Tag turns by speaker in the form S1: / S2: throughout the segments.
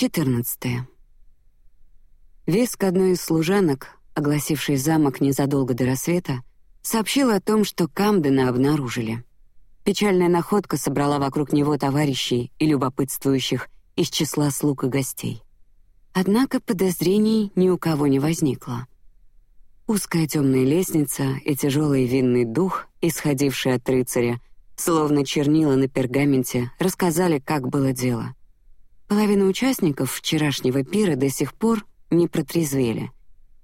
S1: 14. Виск одной из служанок, огласивший замок незадолго до рассвета, сообщил о том, что Камдена обнаружили. Печальная находка собрала вокруг него товарищей и любопытствующих из числа слуг и гостей. Однако подозрений ни у кого не возникло. Узкая темная лестница и тяжелый винный дух, исходивший от рыцаря, словно чернила на пергаменте, рассказали, как было дело. Половина участников вчерашнего пира до сих пор не протрезвели.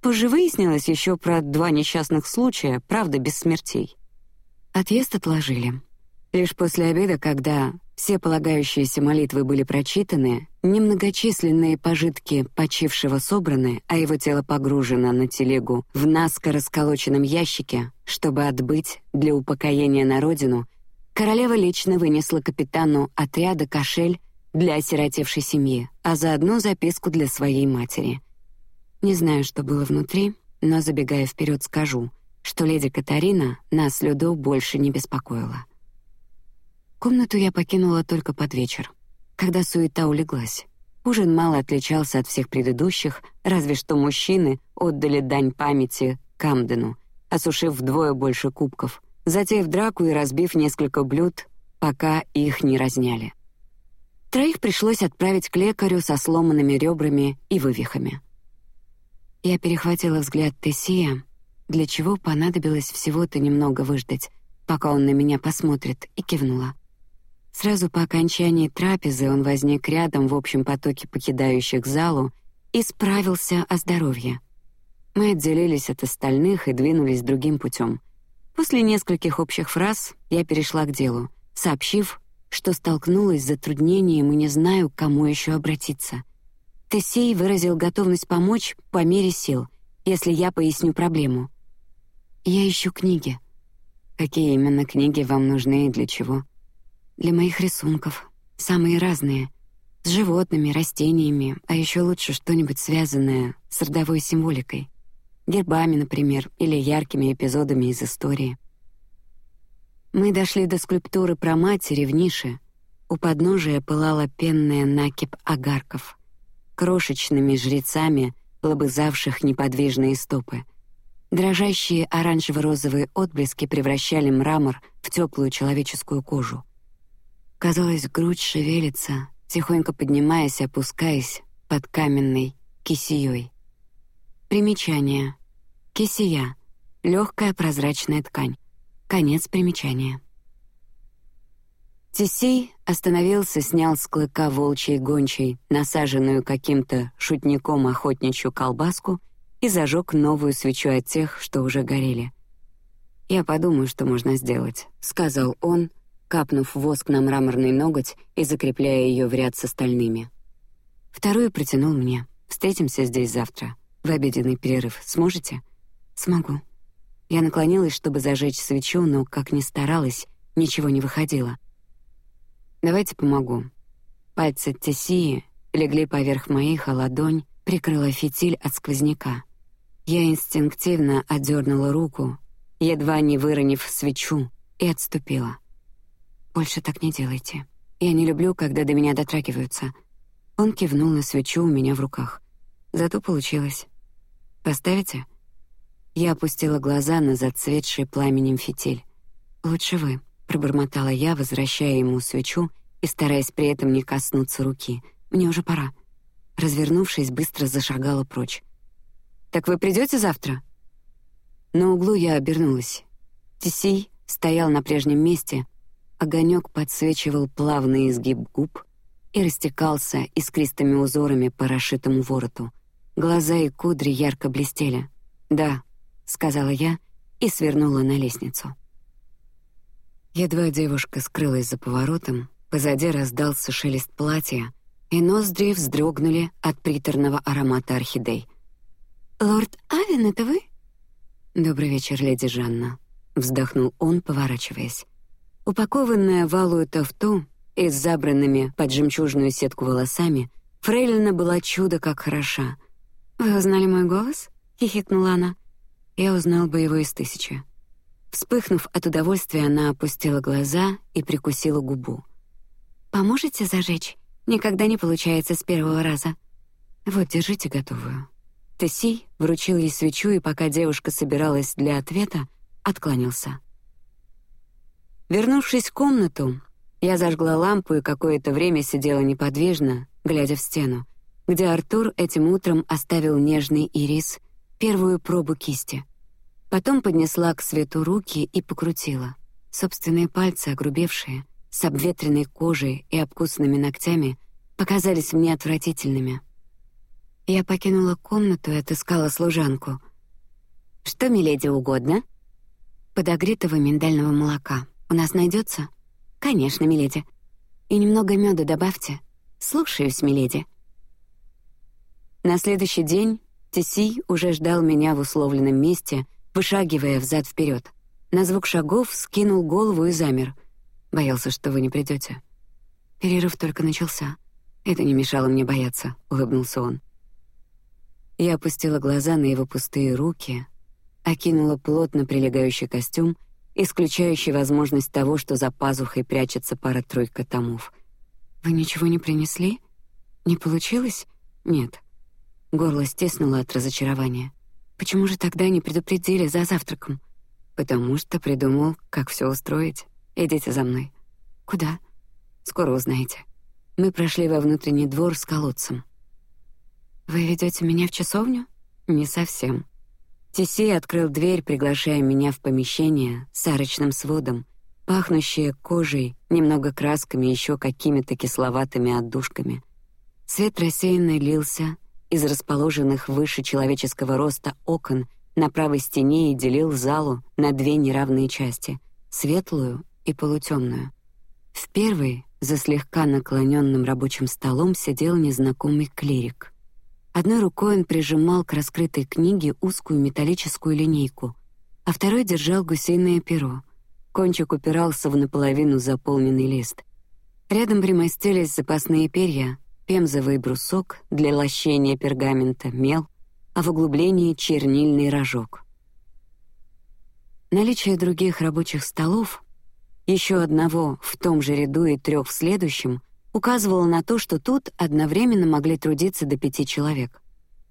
S1: Позже выяснилось еще про два несчастных случая, правда без смертей. Отъезд отложили. Лишь после обеда, когда все полагающиеся молитвы были прочитаны, немногочисленные пожитки почившего собраны, а его тело погружено на телегу в наскоро сколоченном ящике, чтобы отбыть для упокоения на родину, королева лично вынесла капитану отряда кошель для осиротевшей семьи, а заодно записку для своей матери. Не знаю, что было внутри, но забегая вперед, скажу, что леди Катарина нас Людо больше не беспокоила. Комнату я покинула только под вечер, когда суета улеглась. Ужин мало отличался от всех предыдущих, разве что мужчины отдали дань памяти Камдену, осушив вдвое больше кубков, затеяв драку и разбив несколько блюд, пока их не разняли. Троих пришлось отправить к лекарю со сломанными ребрами и вывихами. Я перехватила взгляд Тессия, для чего понадобилось всего-то немного выждать, пока он на меня посмотрит, и кивнула. Сразу по окончании трапезы он возник рядом в общем потоке покидающих залу и справился о здоровье. Мы отделились от остальных и двинулись другим путем. После нескольких общих фраз я перешла к делу, сообщив, что столкнулась с затруднением и не знаю, к кому еще обратиться. Тесей выразил готовность помочь по мере сил, если я поясню проблему. Я ищу книги. Какие именно книги вам нужны и для чего? Для моих рисунков, самые разные, с животными, растениями, а еще лучше что-нибудь связанное с родовой символикой, гербами, например, или яркими эпизодами из истории. Мы дошли до скульптуры про матери в нише. У подножия пылала пенная накипь агарков, крошечными жрецами, лобызавших неподвижные стопы. Дрожащие оранжево-розовые отблески превращали мрамор в теплую человеческую кожу. Казалось, грудь шевелится, тихонько поднимаясь опускаясь под каменной кисеей. Примечание: кисея — легкая прозрачная ткань. Конец примечания. Тисей остановился, снял с клыка волчьей гончей, насаженную каким-то шутником охотничью колбаску, и зажег новую свечу от тех, что уже горели. Я подумаю, что можно сделать, сказал он, капнув воск на мраморный ноготь и закрепляя ее в ряд с остальными. Вторую протянул мне. Встретимся здесь завтра в обеденный перерыв. Сможете? Смогу. Я наклонилась, чтобы зажечь свечу, но как ни старалась, ничего не выходило. Давайте помогу. Пальцы Тессии легли поверх моих, а ладонь прикрыла фитиль от сквозняка. Я инстинктивно отдернула руку, едва не выронив свечу, и отступила. Больше так не делайте. Я не люблю, когда до меня дотрагиваются. Он кивнул на свечу у меня в руках. Зато получилось. Поставите? Я опустила глаза на зацветший пламенем фитиль. Лучше вы, пробормотала я, возвращая ему свечу и стараясь при этом не коснуться руки. Мне уже пора. Развернувшись, быстро зашагала прочь. Так вы придете завтра? На углу я обернулась. Тисей стоял на прежнем месте. Огонек подсвечивал плавный изгиб губ и растекался искристыми узорами по расшитому вороту. Глаза и кудри ярко блестели. Да, сказала я и свернула на лестницу. Едва девушка скрылась за поворотом, позади раздался шелест платья, и ноздри вздрогнули от приторного аромата орхидей. Лорд Авен, это вы? Добрый вечер, леди Жанна. Вздохнул он, поворачиваясь. Упакованная в алую тафту и с забранными под жемчужную сетку волосами, Фрейлина была чудо как хороша. Вы узнали мой голос? хихикнула она. Я узнал бы его из тысячи. Вспыхнув от удовольствия, она опустила глаза и прикусила губу. Поможете зажечь? Никогда не получается с первого раза. Вот, держите готовую. Тесси вручил ей свечу, и пока девушка собиралась для ответа, откланялся. Вернувшись в комнату, я зажгла лампу и какое-то время сидела неподвижно, глядя в стену, где Артур этим утром оставил нежный ирис, первую пробу кисти. Потом поднесла к свету руки и покрутила. Собственные пальцы, огрубевшие, с обветренной кожей и обкусанными ногтями, показались мне отвратительными. Я покинула комнату и отыскала служанку. Что миледи угодно? Подогретого миндального молока. У нас найдется? Конечно, миледи. И немного меда добавьте. Слушаюсь, миледи. На следующий день Теси уже ждал меня в условленном месте, вышагивая взад вперед. На звук шагов скинул голову и замер. Боялся, что вы не придете. Перерыв только начался. Это не мешало мне бояться. Улыбнулся он. Я опустила глаза на его пустые руки, окинула плотно прилегающий костюм исключающий возможность того, что за пазухой прячется пара-тройка томов. Вы ничего не принесли? Не получилось? Нет. Горло стеснуло от разочарования. Почему же тогда не предупредили за завтраком? Потому что придумал, как все устроить. Идите за мной. Куда? Скоро узнаете. Мы прошли во внутренний двор с колодцем. Вы ведете меня в часовню? Не совсем. Тиси открыл дверь, приглашая меня в помещение с арочным сводом, пахнущее кожей, немного красками, еще какими-то кисловатыми отдушками. Свет рассеянно лился из расположенных выше человеческого роста окон на правой стене и делил залу на две неравные части: светлую и полутемную. В первой, за слегка наклоненным рабочим столом, сидел незнакомый клирик. Одной рукой он прижимал к раскрытой книге узкую металлическую линейку, а второй держал гусиное перо. Кончик упирался в наполовину заполненный лист. Рядом примостились запасные перья, пемзовый брусок для лощения пергамента, мел, а в углублении чернильный рожок. Наличие других рабочих столов, еще одного в том же ряду и трех в следующем, указывало на то, что тут одновременно могли трудиться до пяти человек.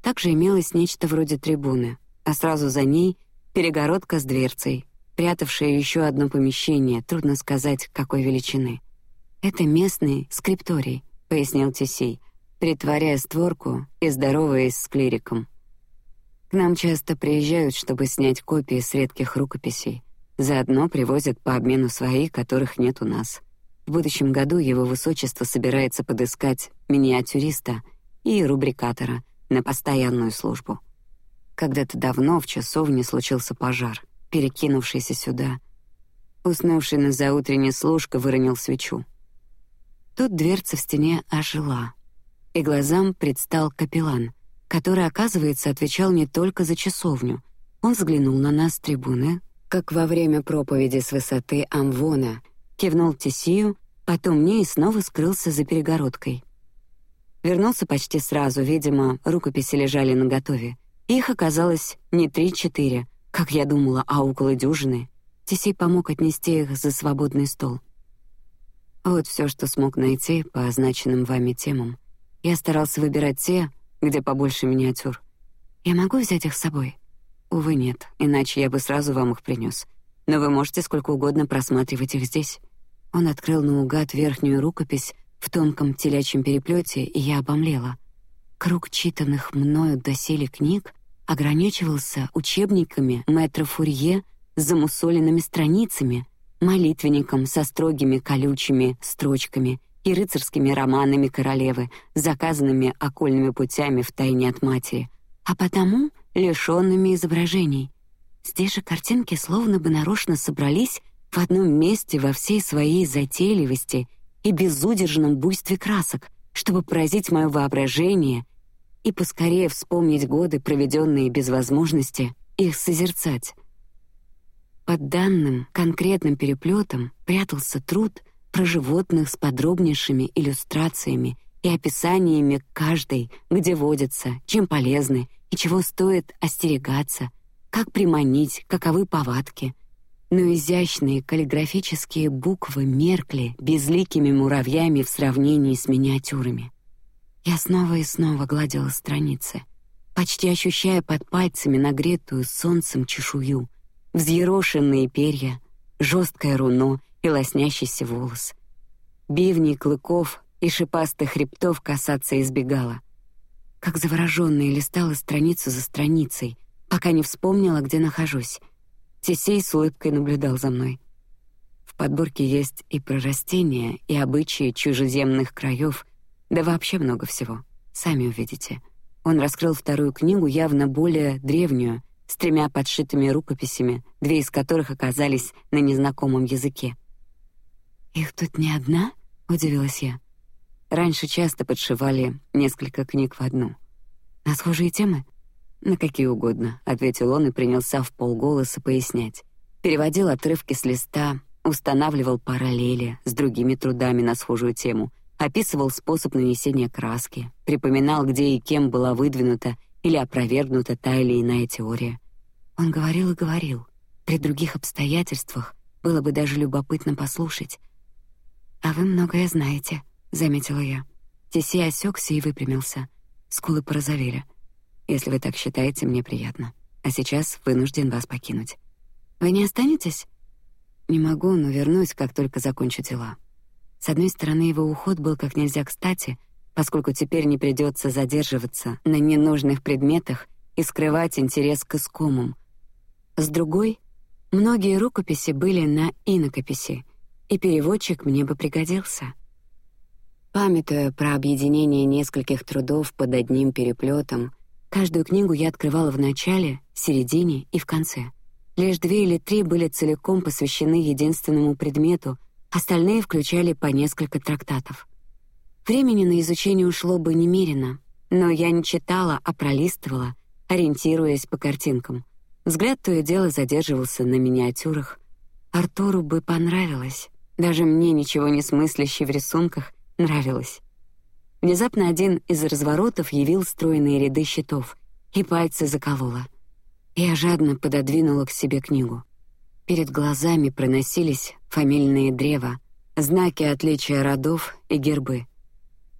S1: Также имелось нечто вроде трибуны, а сразу за ней перегородка с дверцей, прятавшая еще одно помещение, трудно сказать какой величины. Это местный скрипторий, пояснил Тесей, притворяя створку и здороваясь с клириком. К нам часто приезжают, чтобы снять копии с редких рукописей. Заодно привозят по обмену свои, которых нет у нас. В будущем году его высочество собирается подыскать миниатюриста и рубрикатора на постоянную службу. Когда-то давно в часовне случился пожар, перекинувшийся сюда. Уснувший на заутренней служка выронил свечу. Тут дверца в стене ожила, и глазам предстал капеллан, который, оказывается, отвечал не только за часовню. Он взглянул на нас с трибуны, как во время проповеди с высоты Амвона — кивнул Тесию, потом мне и снова скрылся за перегородкой. Вернулся почти сразу, видимо, рукописи лежали на готове. Их оказалось не три-четыре, как я думала, а около дюжины. Тесей помог отнести их за свободный стол. Вот все, что смог найти по означенным вами темам. Я старался выбирать те, где побольше миниатюр. Я могу взять их с собой? Увы, нет, иначе я бы сразу вам их принес но вы можете сколько угодно просматривать их здесь. Он открыл наугад верхнюю рукопись в тонком телячьем переплете, и я обомлела. Круг читанных мною доселе книг ограничивался учебниками мэтра Фурье с замусоленными страницами, молитвенником со строгими колючими строчками и рыцарскими романами королевы, заказанными окольными путями в тайне от матери, а потому лишенными изображений. Здесь же картинки словно бы нарочно собрались в одном месте во всей своей затейливости и безудержном буйстве красок, чтобы поразить мое воображение и поскорее вспомнить годы, проведенные без возможности их созерцать. Под данным конкретным переплетом прятался труд про животных с подробнейшими иллюстрациями и описаниями каждой, где водятся, чем полезны и чего стоит остерегаться — как приманить, каковы повадки. но изящные каллиграфические буквы меркли безликими муравьями в сравнении с миниатюрами. Я снова и снова гладила страницы, почти ощущая под пальцами нагретую солнцем чешую, взъерошенные перья, жесткое руно и лоснящийся волос. Бивни клыков и шипастых хребтов касаться избегала. Как завороженная листала страницу за страницей, пока не вспомнила, где нахожусь. Тесей с улыбкой наблюдал за мной. В подборке есть и про растения, и обычаи чужеземных краев, да вообще много всего. Сами увидите. Он раскрыл вторую книгу, явно более древнюю, с тремя подшитыми рукописями, две из которых оказались на незнакомом языке. Их тут не одна, удивилась я. Раньше часто подшивали несколько книг в одну. На схожие темы? На какие угодно, ответил он и принялся в полголоса пояснять. Переводил отрывки с листа, устанавливал параллели с другими трудами на схожую тему, описывал способ нанесения краски, припоминал, где и кем была выдвинута или опровергнута та или иная теория. Он говорил и говорил. При других обстоятельствах было бы даже любопытно послушать. А вы многое знаете, заметила я. Теси осекся и выпрямился. Скулы порозовели. Если вы так считаете, мне приятно. А сейчас вынужден вас покинуть. Вы не останетесь? Не могу, но вернусь, как только закончу дела. С одной стороны, его уход был как нельзя кстати, поскольку теперь не придется задерживаться на ненужных предметах и скрывать интерес к искомым. С другой, многие рукописи были на инокописи, и переводчик мне бы пригодился. Памятуя про объединение нескольких трудов под одним переплетом, каждую книгу я открывала в начале, середине и в конце. Лишь две или три были целиком посвящены единственному предмету, остальные включали по несколько трактатов. Времени на изучение ушло бы немерено, но я не читала, а пролистывала, ориентируясь по картинкам. Взгляд то и дело задерживался на миниатюрах. Артуру бы понравилось, даже мне ничего не смыслящий в рисунках нравилось. Внезапно один из разворотов явил стройные ряды щитов, и пальцы закололо. Я жадно пододвинула к себе книгу. Перед глазами проносились фамильные древа, знаки отличия родов и гербы.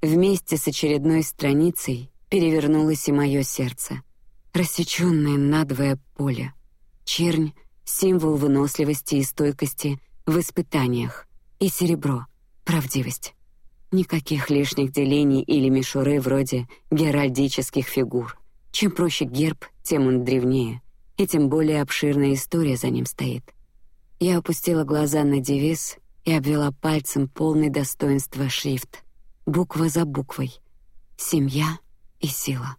S1: Вместе с очередной страницей перевернулось и мое сердце, рассеченное надвое поле. Чернь — символ выносливости и стойкости в испытаниях, и серебро — правдивость. Никаких лишних делений или мишуры вроде геральдических фигур. Чем проще герб, тем он древнее, и тем более обширная история за ним стоит. Я опустила глаза на девиз и обвела пальцем полный достоинства шрифт, буква за буквой, семья и сила.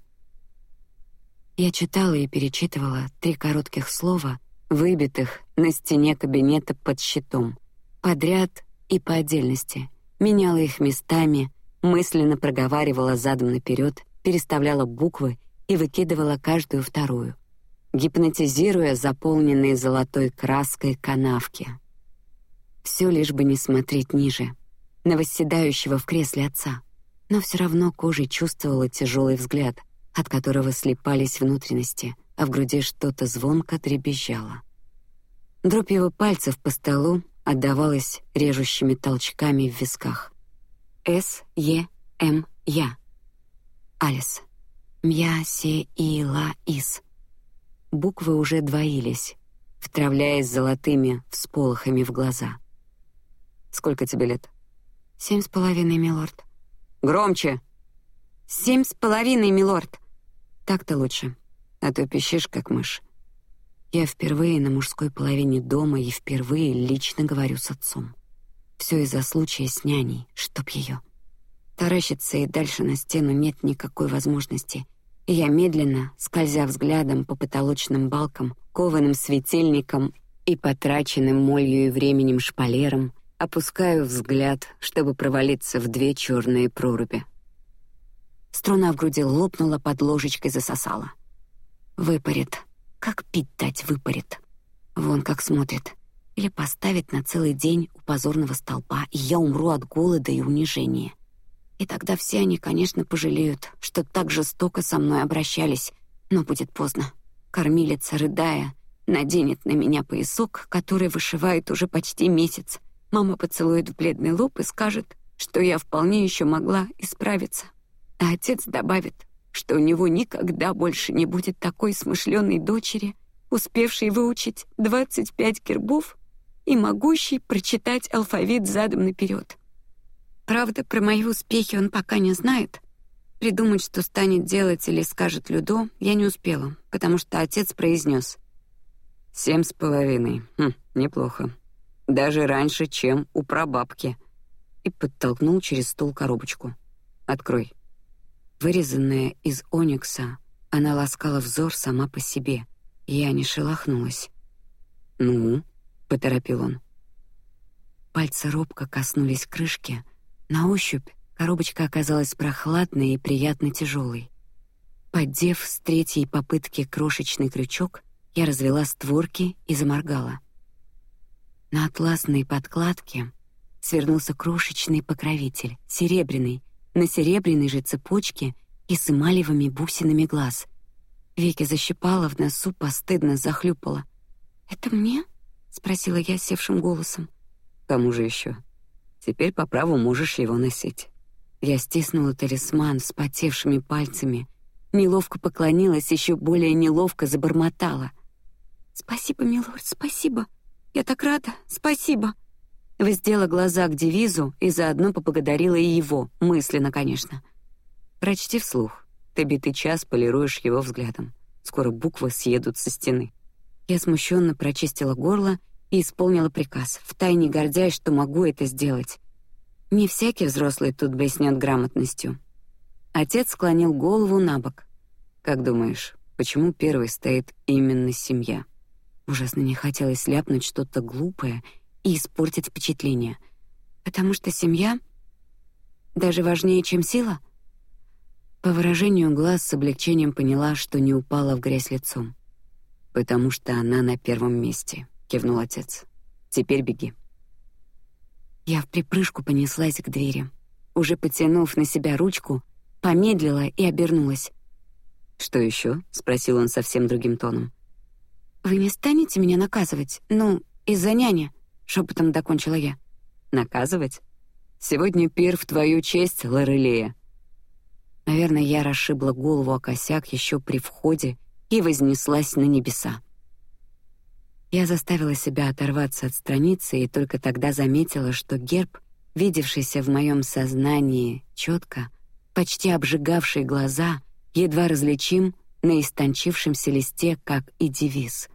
S1: Я читала и перечитывала три коротких слова, выбитых на стене кабинета под щитом, подряд и по отдельности меняла их местами, мысленно проговаривала задом наперед, переставляла буквы и выкидывала каждую вторую, гипнотизируя заполненные золотой краской канавки. Все лишь бы не смотреть ниже, на восседающего в кресле отца, но все равно кожей чувствовала тяжелый взгляд, от которого слепались внутренности, а в груди что-то звонко дребезжало. Дробь его пальцев по столу отдавалось режущими толчками в висках. С Е М Я. Алис. Мя Се И Ла Ис. Буквы уже двоились, втравляясь золотыми всполохами в глаза. Сколько тебе лет? Семь с половиной, милорд. Громче. Семь с половиной, милорд. Так-то лучше, а то пищишь как мышь. Я впервые на мужской половине дома и впервые лично говорю с отцом. Все из-за случая с няней, чтоб ее. Таращиться и дальше на стену нет никакой возможности, и я медленно, скользя взглядом по потолочным балкам, кованым светильникам и потраченным молью и временем шпалерам, опускаю взгляд, чтобы провалиться в две черные проруби. Струна в груди лопнула под ложечкой, засосала. Выпарит, как пить дать выпарит. Вон как смотрит. Или поставит на целый день у позорного столпа, и я умру от голода и унижения. И тогда все они, конечно, пожалеют, что так жестоко со мной обращались, но будет поздно. Кормилица, рыдая, наденет на меня поясок, который вышивает уже почти месяц. Мама поцелует в бледный лоб и скажет, что я вполне еще могла исправиться. А отец добавит, что у него никогда больше не будет такой смышленой дочери, успевшей выучить 25 гербов и могущей прочитать алфавит задом наперед. Правда, про мои успехи он пока не знает. Придумать, что станет делать или скажет Людо, я не успела, потому что отец произнес: Семь с половиной. Хм, неплохо. Даже раньше, чем у прабабки. И подтолкнул через стол коробочку. Открой. Вырезанная из оникса, она ласкала взор сама по себе. Я не шелохнулась. Ну, поторопил он. Пальцы робко коснулись крышки. На ощупь коробочка оказалась прохладной и приятно тяжелой. Поддев с третьей попытки крошечный крючок, я развела створки и заморгала. На атласной подкладке свернулся крошечный покровитель, серебряный, на серебряной же цепочке и с эмалевыми бусинами глаз. Веки защипала в носу, постыдно захлюпала. Это мне? спросила я севшим голосом. Кому же еще? Теперь по праву можешь его носить. Я стиснула талисман с потевшими пальцами, неловко поклонилась, еще более неловко забормотала — Спасибо, милорд, спасибо. Я так рада, спасибо. Воздела глаза к девизу и заодно поблагодарила и его, мысленно, конечно. Прочти вслух. Ты битый час полируешь его взглядом. Скоро буквы съедут со стены. Я смущенно прочистила горло и исполнила приказ, втайне гордясь, что могу это сделать. Не всякий взрослый тут блеснет грамотностью. Отец склонил голову на бок. Как думаешь, почему первой стоит именно семья? Ужасно не хотелось ляпнуть что-то глупое и испортить впечатление, потому что семья даже важнее, чем сила. По выражению глаз с облегчением поняла, что не упала в грязь лицом, потому что она на первом месте. Кивнул отец. Теперь беги. Я в припрыжку понеслась к двери, уже потянув на себя ручку, помедлила и обернулась. Что еще? – спросил он совсем другим тоном. Вы не станете меня наказывать, ну, из-за няни? Шепотом докончила я. Наказывать? Сегодня пир в твою честь, Лорелея. Наверное, я расшибла голову о косяк еще при входе и вознеслась на небеса. Я заставила себя оторваться от страницы и только тогда заметила, что герб, видевшийся в моем сознании четко, почти обжигавший глаза, едва различим на истончившемся листе, как и девиз.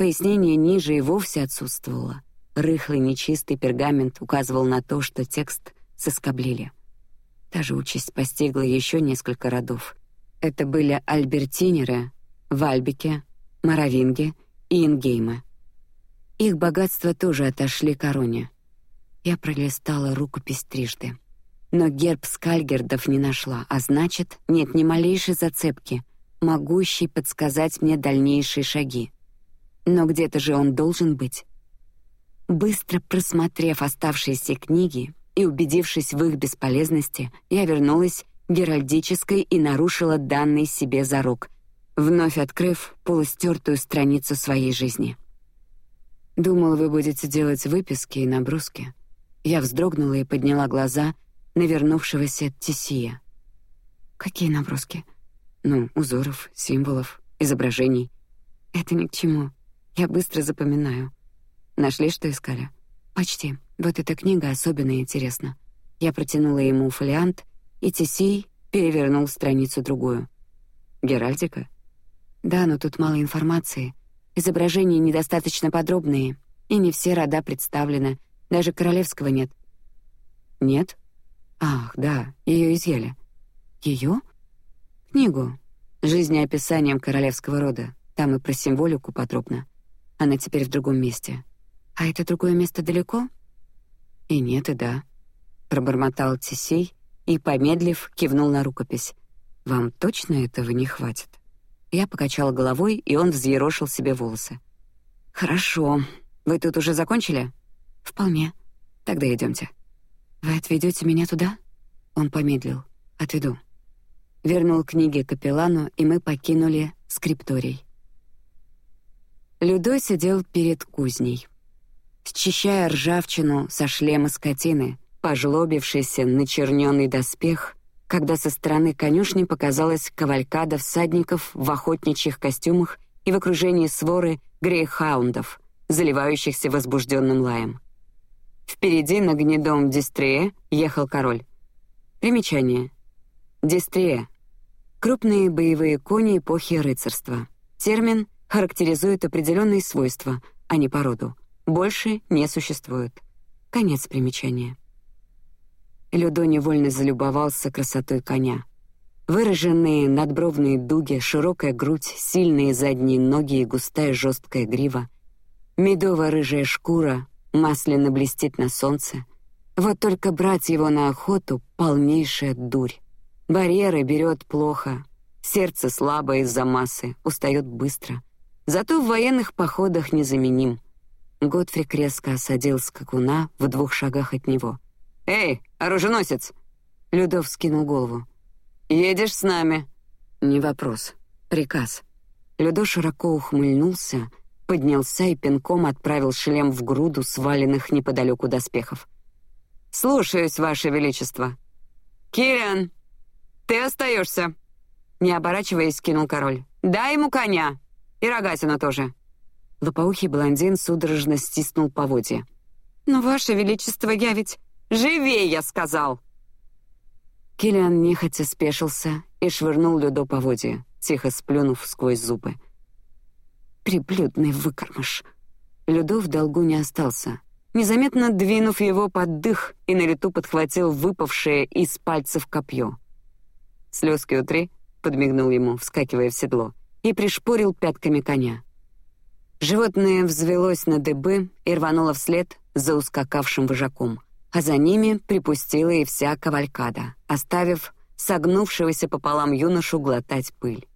S1: Пояснение ниже и вовсе отсутствовало. Рыхлый нечистый пергамент указывал на то, что текст соскоблили. Та же участь постигла еще несколько родов. Это были альбертинеры, вальбики, моровинги и ингеймы. Их богатства тоже отошли короне. Я пролистала рукопись трижды, но герб скальгердов не нашла, а значит, нет ни малейшей зацепки, могущей подсказать мне дальнейшие шаги но где-то же он должен быть. Быстро просмотрев оставшиеся книги и убедившись в их бесполезности, я вернулась геральдической и нарушила данный себе зарок, вновь открыв полустертую страницу своей жизни. Думал, вы будете делать выписки и наброски. Я вздрогнула и подняла глаза на вернувшегося Тисия. Какие наброски? Ну, узоров, символов, изображений. Это ни к чему. Я быстро запоминаю. Нашли, что искали? Почти. Вот эта книга особенно интересна. Я протянула ему фолиант, и Тисей перевернул страницу другую. Геральдика? Да, но тут мало информации. Изображения недостаточно подробные, и не все рода представлены. Даже королевского нет. Нет? Ах, да, ее изъяли. Ее? Книгу. Жизнеописанием королевского рода. Там и про символику подробно. Она теперь в другом месте. А это другое место далеко? И нет, и да. Пробормотал Тисей и, помедлив, кивнул на рукопись. Вам точно этого не хватит? Я покачала головой, и он взъерошил себе волосы. Хорошо. Вы тут уже закончили? Вполне. Тогда идемте. Вы отведете меня туда? Он помедлил. Отведу. Вернул книги капеллану, и мы покинули скрипторий. Людо сидел перед кузней, счищая ржавчину со шлема скотины, пожлобившийся начерненный доспех, когда со стороны конюшни показалась кавалькада всадников в охотничьих костюмах и в окружении своры грейхаундов, заливающихся возбужденным лаем. Впереди на гнедом дистрее ехал король. Примечание. Дистрия. Крупные боевые кони эпохи рыцарства. Термин характеризует определенные свойства, а не породу. Больше не существует. Конец примечания. Людо невольно залюбовался красотой коня. Выраженные надбровные дуги, широкая грудь, сильные задние ноги и густая жесткая грива. Медово-рыжая шкура масляно блестит на солнце. Вот только брать его на охоту — полнейшая дурь. Барьеры берет плохо, сердце слабо из-за массы, устает быстро. Зато в военных походах незаменим. Готфрик резко осадил скакуна в двух шагах от него — «Эй, оруженосец!» Людов скинул голову. «Едешь с нами?» «Не вопрос. Приказ». Людо широко ухмыльнулся, поднялся и пинком отправил шлем в груду сваленных неподалеку доспехов. «Слушаюсь, Ваше Величество». «Кириан, ты остаешься!» Не оборачиваясь, кинул король. «Дай ему коня! И рогатину тоже!» Лопоухий блондин судорожно стиснул поводья. «Но, Ваше Величество, я ведь...» Живей, я сказал!» Киллиан нехотя спешился и швырнул Людо поводья, тихо сплюнув сквозь зубы. «Приблюдный выкормыш!» Людо в долгу не остался. Незаметно двинув его под дых и на лету подхватил выпавшее из пальцев копье. «Слезки утри», — подмигнул ему, вскакивая в седло, и пришпорил пятками коня. Животное взвелось на дыбы и рвануло вслед за ускакавшим вожаком — а за ними припустила и вся кавалькада, оставив согнувшегося пополам юношу глотать пыль.